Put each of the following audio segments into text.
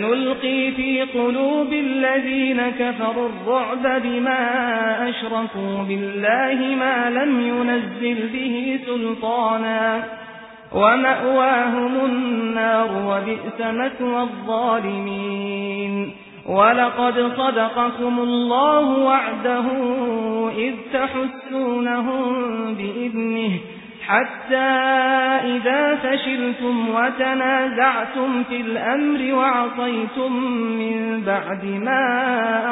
سنلقي في قلوب الذين كفروا الرعب بما أشركوا بالله ما لم ينزل به سلطانا ومأواهم النار وبئس مثوى الظالمين. ولقد صدقكم الله وعده إذ تحسونهم بإذنه حتى إذا فشلتم وتنازعتم في الأمر وعصيتم من بعد ما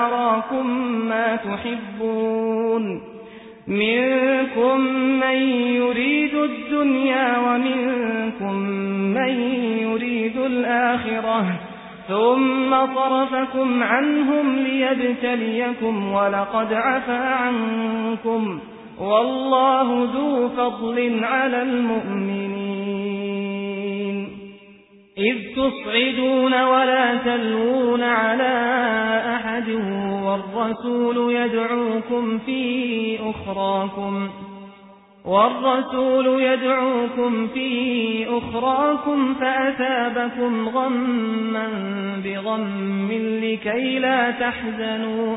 أراكم ما تحبون. منكم من يريد الدنيا ومنكم من يريد الآخرة. ثم صرفكم عنهم ليبتليكم ولقد عفى عنكم. والله ذو فضل على المؤمنين. إذ تصعدون ولا تلوون على أحد والرسول يدعوكم في أخراكم والرسول يدعوكم في أخراكم فأثابكم غما بغم لكي لا تحزنوا.